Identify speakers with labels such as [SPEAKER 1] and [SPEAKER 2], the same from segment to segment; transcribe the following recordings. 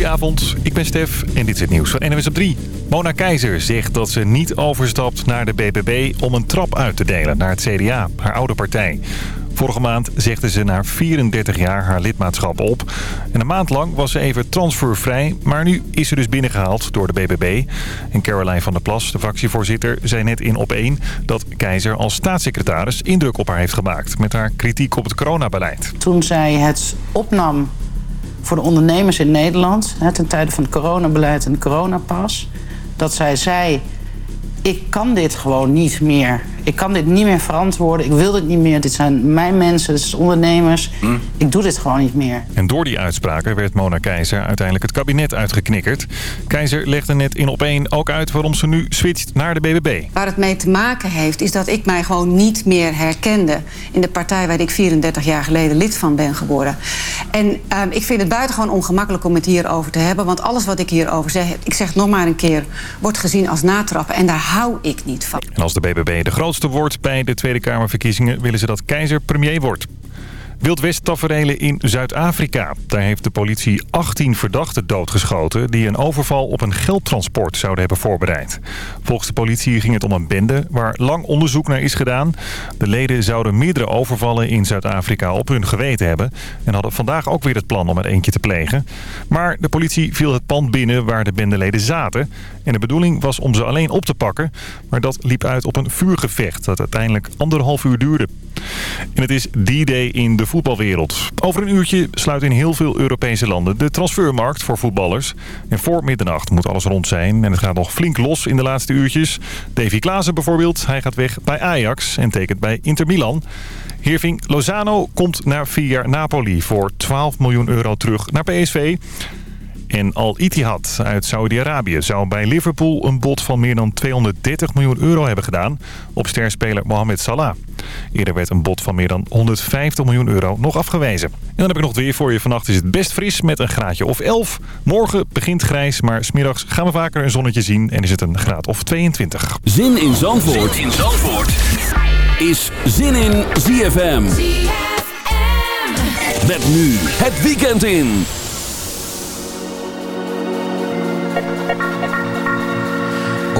[SPEAKER 1] Goedenavond, ik ben Stef en dit is het nieuws van NWS op 3. Mona Keizer zegt dat ze niet overstapt naar de BBB om een trap uit te delen naar het CDA, haar oude partij. Vorige maand zegde ze na 34 jaar haar lidmaatschap op. En een maand lang was ze even transfervrij, maar nu is ze dus binnengehaald door de BBB. En Caroline van der Plas, de fractievoorzitter, zei net in Op1... dat Keizer als staatssecretaris indruk op haar heeft gemaakt... met haar kritiek op het coronabeleid.
[SPEAKER 2] Toen zij het opnam voor de ondernemers in Nederland... Hè, ten tijde van het coronabeleid en de coronapas... dat zij zei, ik kan dit gewoon niet meer. Ik kan dit niet meer verantwoorden. Ik wil dit niet meer. Dit zijn mijn mensen, dit zijn ondernemers. Ik doe dit gewoon niet meer.
[SPEAKER 1] En door die uitspraken werd Mona Keizer uiteindelijk het kabinet uitgeknikkerd. Keizer legde net in op één ook uit waarom ze nu switcht naar de BBB.
[SPEAKER 3] Waar het mee te maken heeft, is dat ik mij gewoon niet meer herkende... in de partij waar ik 34 jaar geleden lid van ben geworden. En ehm, ik vind het buitengewoon ongemakkelijk om het hierover te hebben... want alles wat ik hierover zeg, ik zeg het nog maar een keer... wordt gezien als natrappen en daar hou ik niet van.
[SPEAKER 1] En als de BBB de grootste wordt bij de Tweede Kamerverkiezingen... willen ze dat Keizer premier wordt. Wildwest-taferelen in Zuid-Afrika. Daar heeft de politie 18 verdachten doodgeschoten... die een overval op een geldtransport zouden hebben voorbereid. Volgens de politie ging het om een bende waar lang onderzoek naar is gedaan. De leden zouden meerdere overvallen in Zuid-Afrika op hun geweten hebben... en hadden vandaag ook weer het plan om er eentje te plegen. Maar de politie viel het pand binnen waar de bendeleden zaten... en de bedoeling was om ze alleen op te pakken... maar dat liep uit op een vuurgevecht dat uiteindelijk anderhalf uur duurde. En het is D-Day in de voetbalwereld. Over een uurtje sluit in heel veel Europese landen de transfermarkt voor voetballers. En voor middernacht moet alles rond zijn. En het gaat nog flink los in de laatste uurtjes. Davy Klaassen bijvoorbeeld, hij gaat weg bij Ajax en tekent bij Inter Milan. Hirving Lozano komt na vier jaar Napoli voor 12 miljoen euro terug naar PSV. En Al Ittihad uit Saudi-Arabië zou bij Liverpool een bod van meer dan 230 miljoen euro hebben gedaan op sterspeler Mohamed Salah. Eerder werd een bod van meer dan 150 miljoen euro nog afgewezen. En dan heb ik nog het weer voor je. Vannacht is het best fris met een graadje of 11. Morgen begint grijs, maar smiddags gaan we vaker een zonnetje zien en is het een graad of 22.
[SPEAKER 4] Zin in Zandvoort, zin in Zandvoort. is Zin in ZFM. Met nu het weekend in.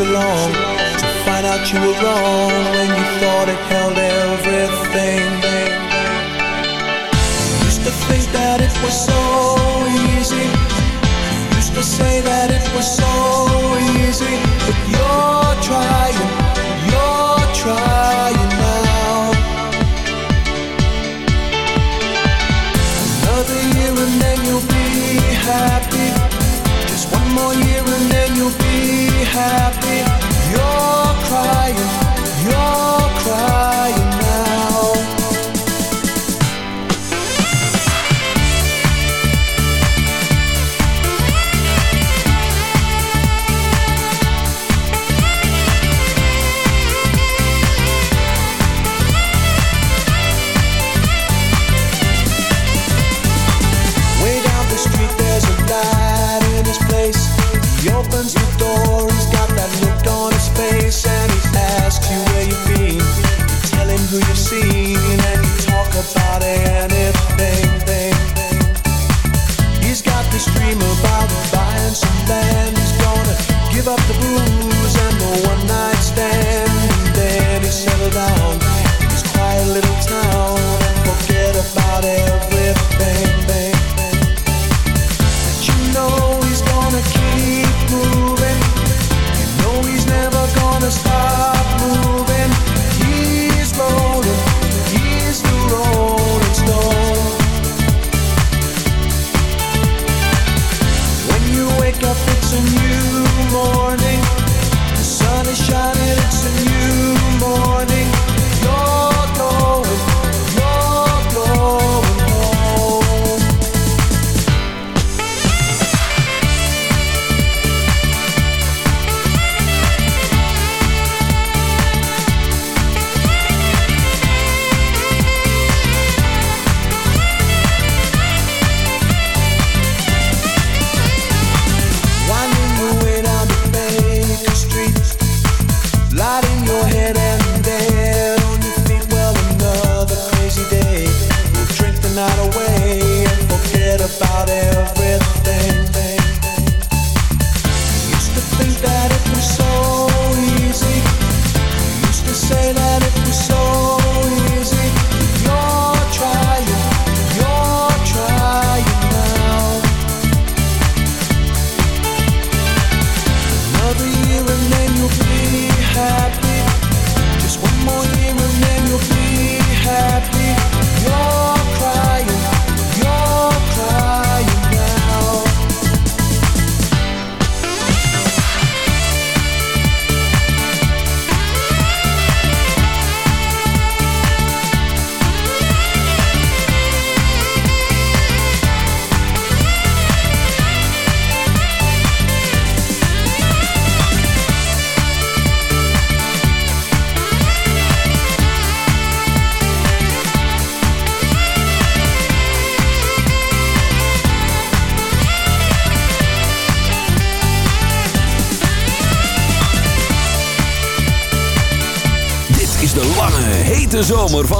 [SPEAKER 5] so long to find out you were wrong when you thought it held everything. You used to think that it was so easy. You used to say that it was so easy, but you're trying, you're trying.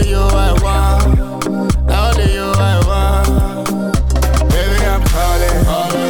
[SPEAKER 6] Only you I want. Now only you I want. Baby, I'm calling. Only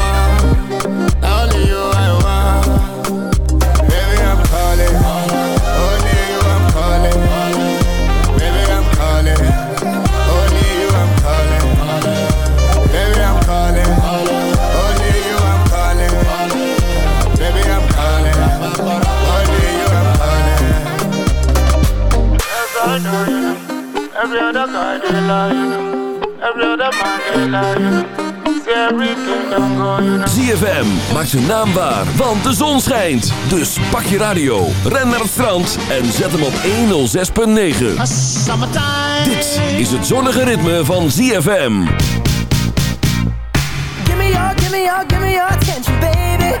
[SPEAKER 4] ZFM maakt zijn naam waar, want de zon schijnt. Dus pak je radio, ren naar het strand en zet hem op 106.9. Dit is het zonnige ritme van ZFM.
[SPEAKER 7] Give me your, give me your, give me your attention, baby.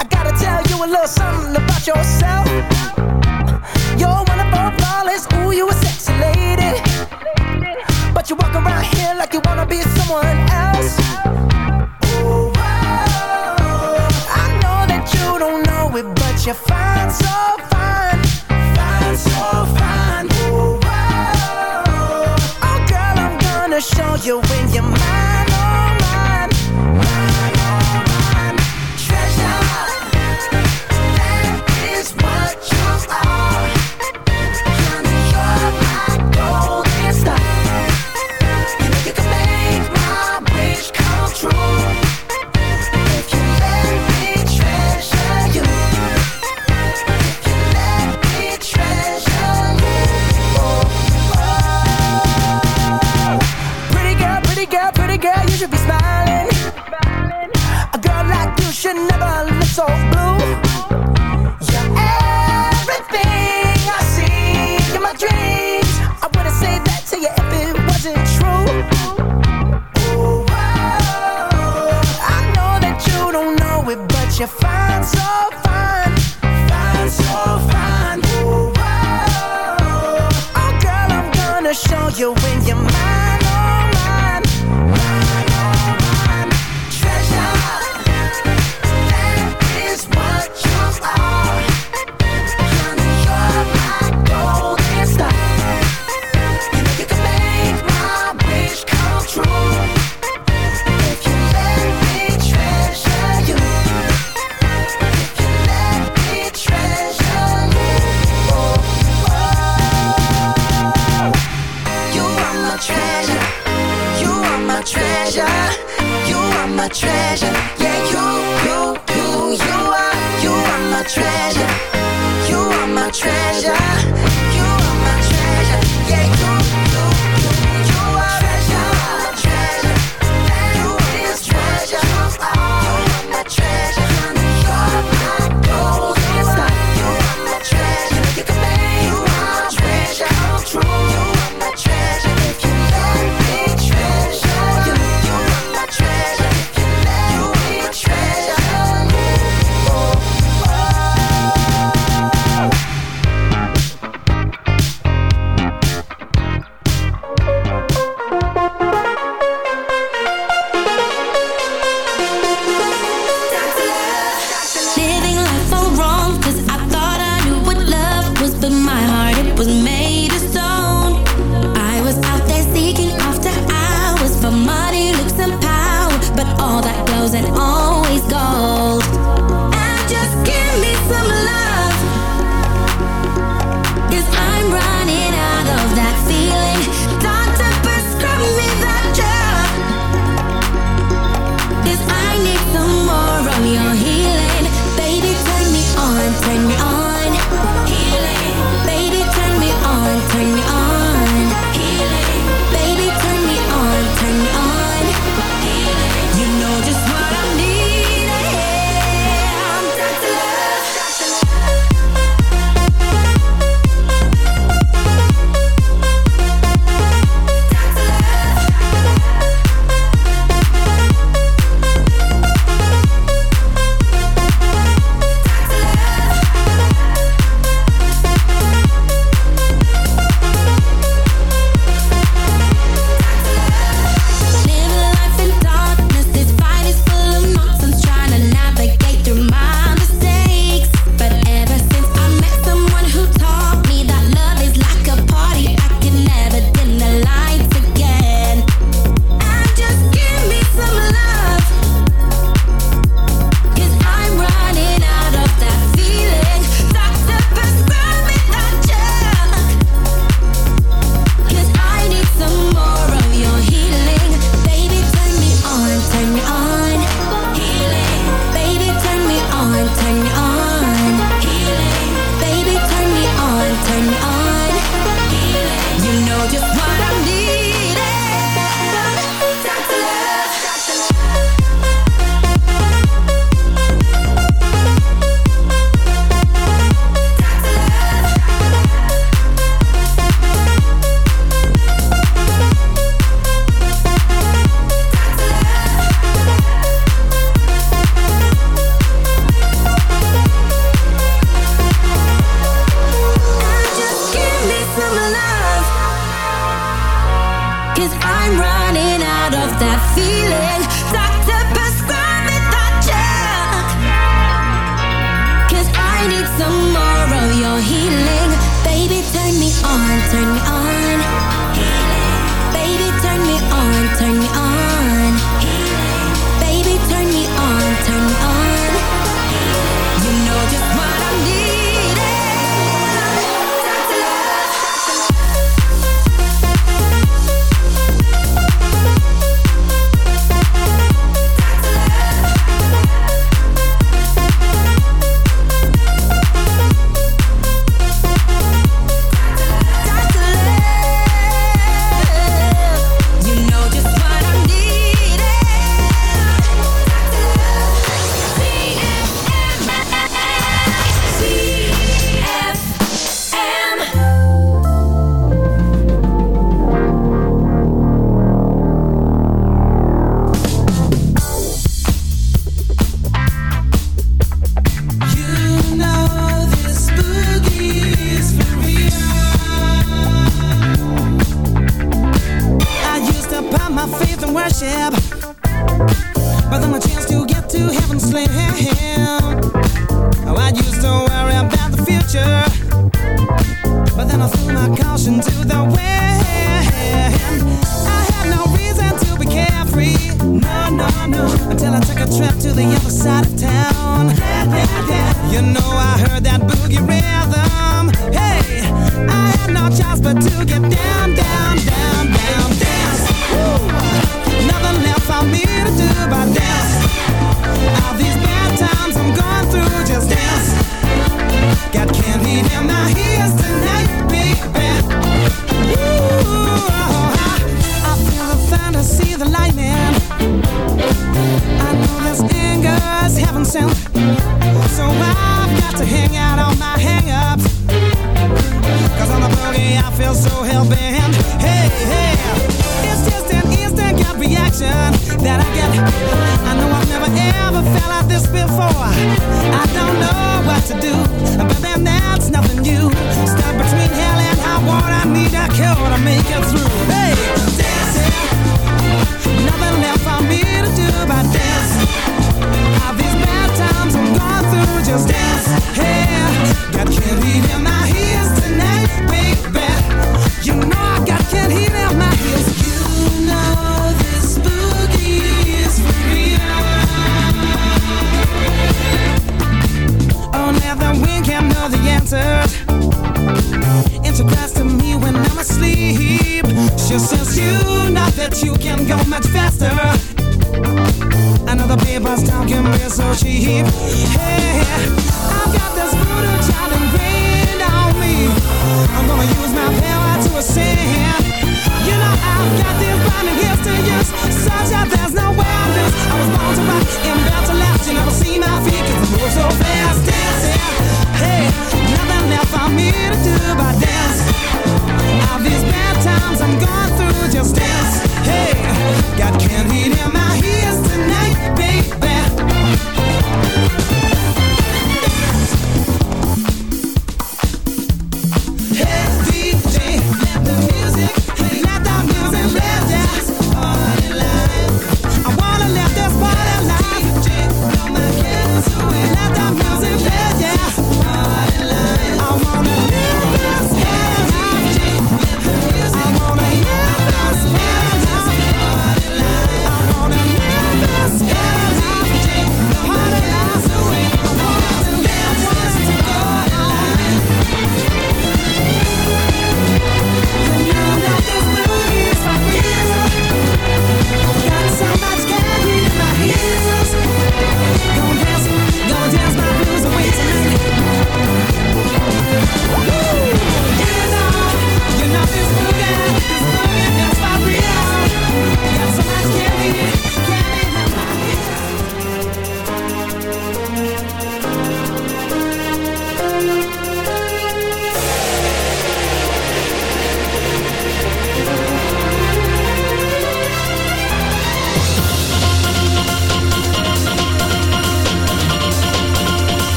[SPEAKER 7] I gotta tell you a little something about yourself. You're wonderful, flawless, ooh, you a sexy lady. But you walk around here like you wanna be someone else. You're fine, so fine. So fine. Oh, girl, I'm gonna show you when you're mine,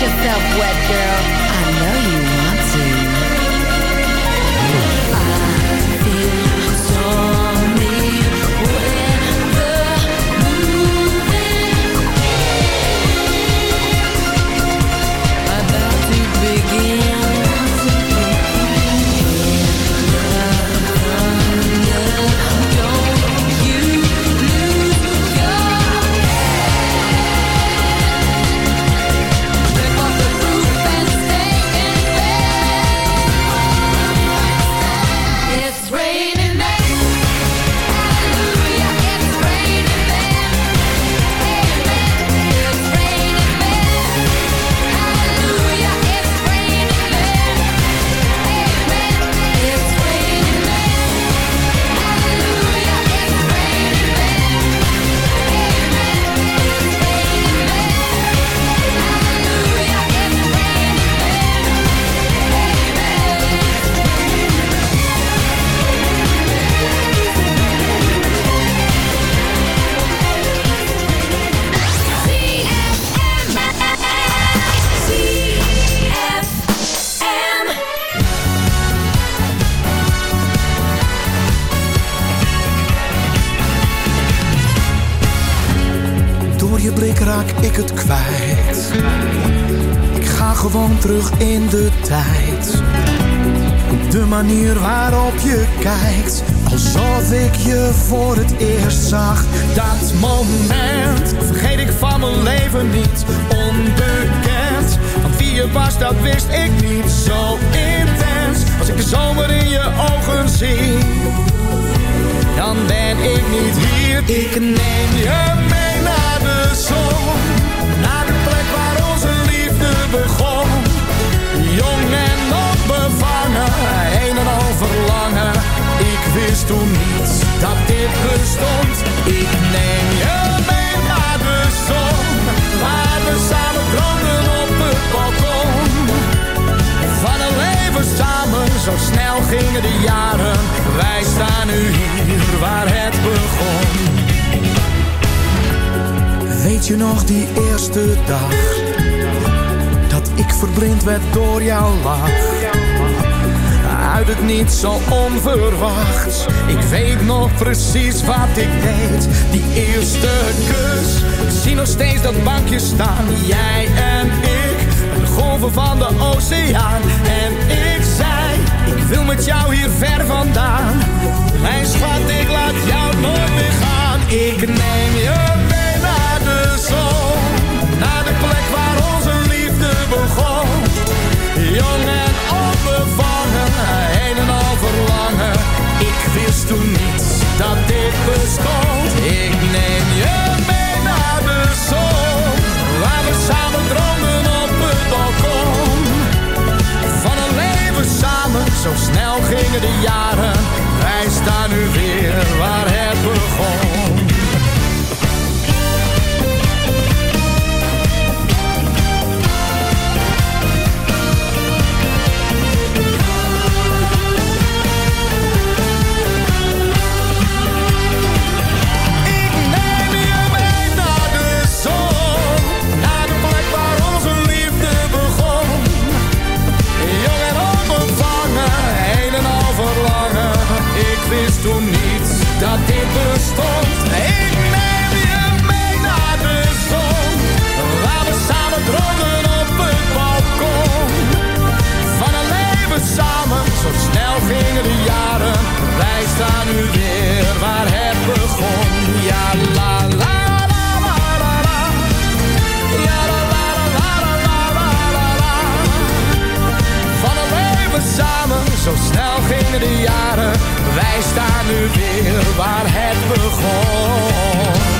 [SPEAKER 8] yourself wet, girl.
[SPEAKER 9] Ik neem je mee naar de zon. Naar de plek waar onze liefde begon. Jong en onbevangen, een en al verlangen. Ik wist toen niet dat dit bestond. Ik neem je mee naar de zon. Waar we samen branden op het balkon. Van een leven samen, zo snel gingen de jaren. Wij staan nu hier waar het begon. Weet je nog die eerste dag? Dat ik verblind werd door jouw lach. Uit het niet zo onverwachts. Ik weet nog precies wat ik deed. Die eerste kus. Zie nog steeds dat bankje staan. Jij en ik. De golven van de oceaan. En ik zei, ik wil met jou hier ver vandaan. Mijn schat, ik laat jou nooit meer gaan. Ik neem je Jong en onbevangen, een en al verlangen. Ik wist toen niet dat dit bestond. Ik neem je mee naar de zon. Waar we samen droomden op het balkon. Van een leven samen, zo snel gingen de jaren. Wij staan nu weer waar het begon. Ik neem je mee naar de stroom. Waar we samen dronken op het balkon. Van een leven samen, zo snel gingen de jaren. Wij staan nu weer waar het begon.
[SPEAKER 10] Ja, la, la, la, la, la, la. La, la, la, la, la, la. Van een leven samen, zo snel gingen de jaren. Staan nu weer waar het begon.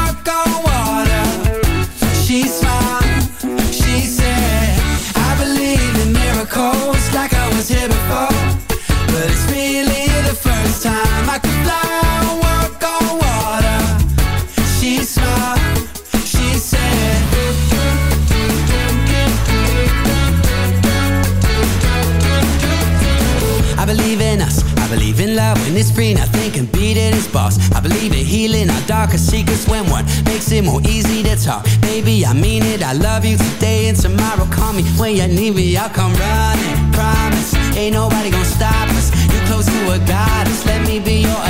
[SPEAKER 11] was here before. But it's really the first time I could fly, walk on water. She smiled, she said. I believe in us. I believe in love when it's free. Nothing can Believe in healing our darkest secrets when one makes it more easy to talk. Baby, I mean it. I love you today and tomorrow. Call me when you need me. I'll come running. Promise. Ain't nobody gonna stop us. You're close to a goddess. Let me be your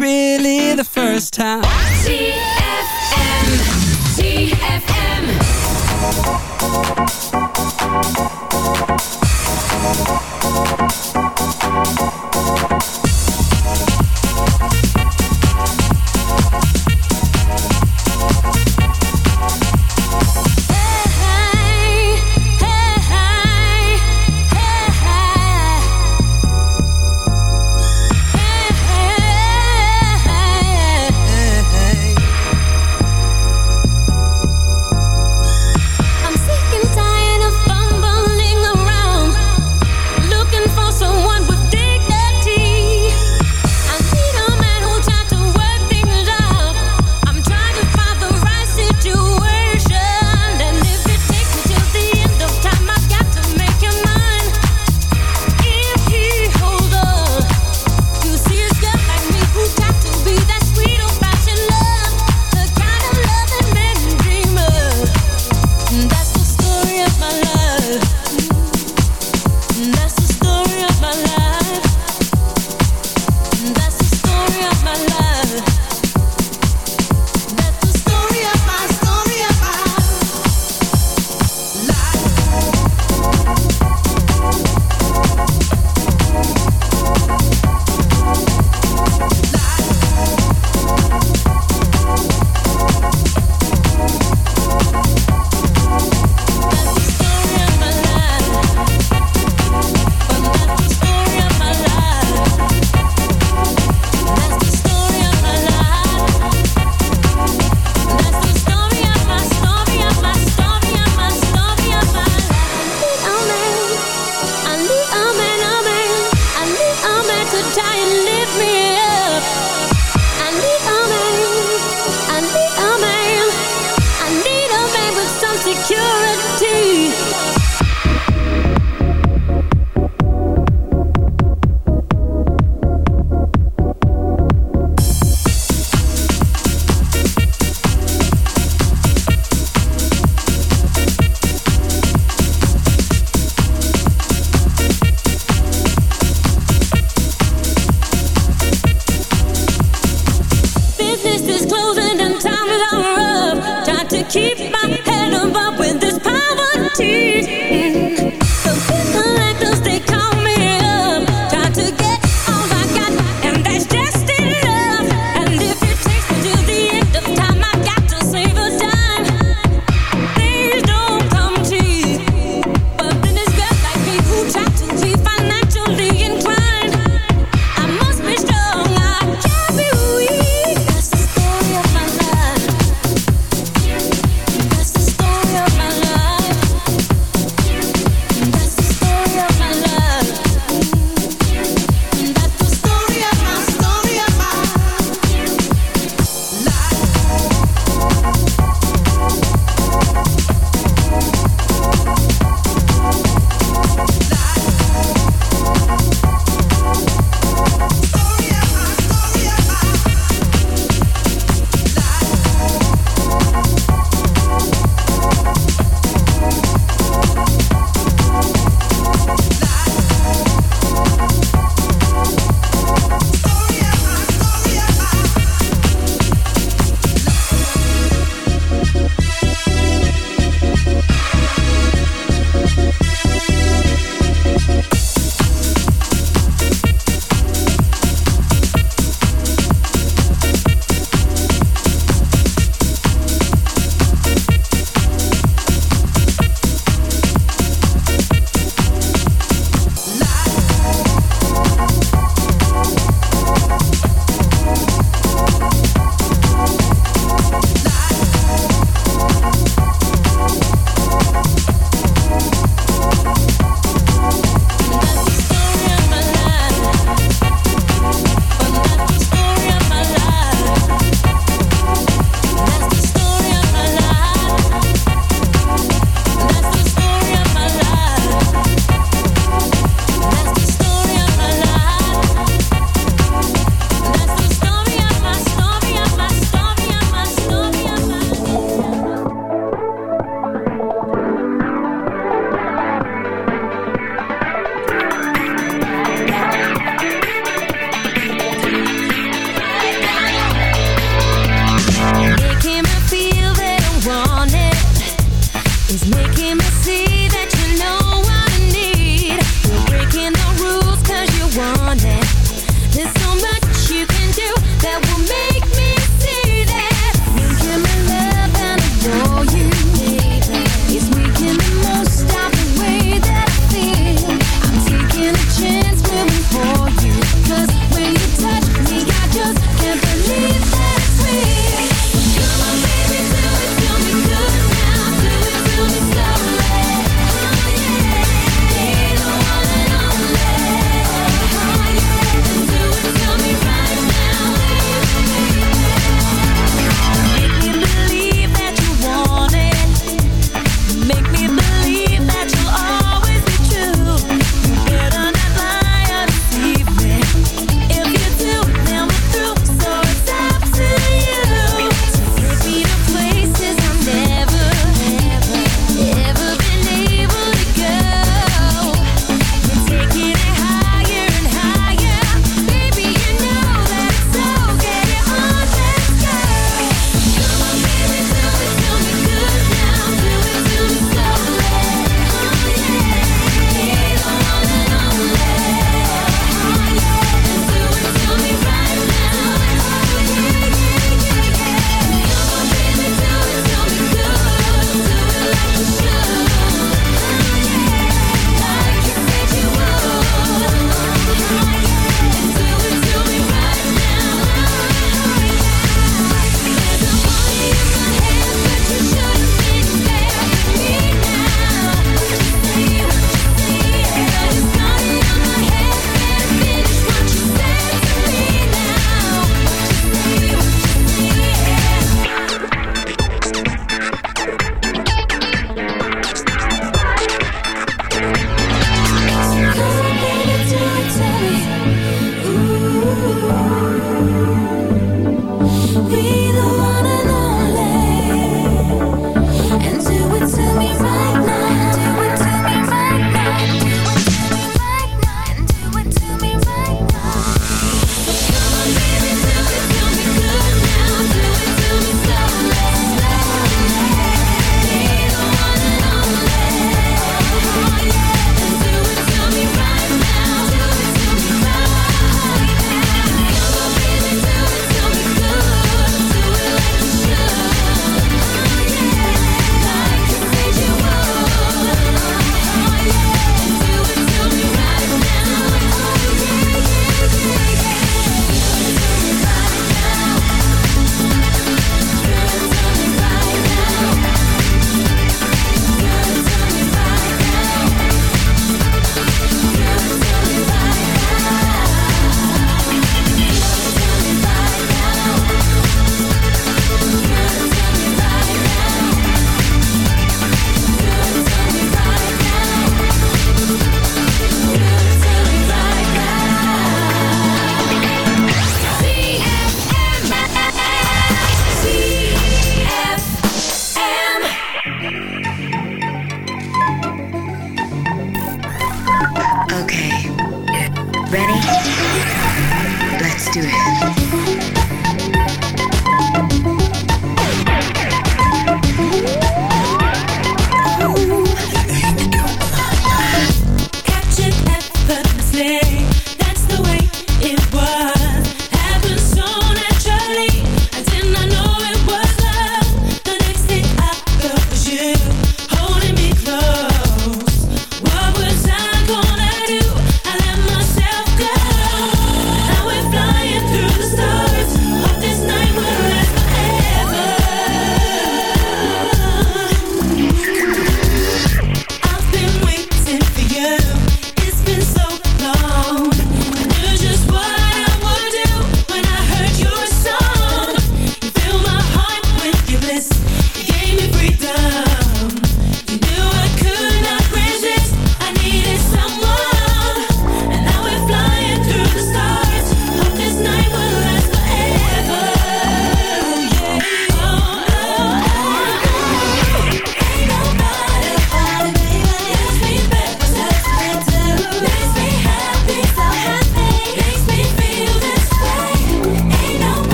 [SPEAKER 11] really the first time.
[SPEAKER 8] I'm sick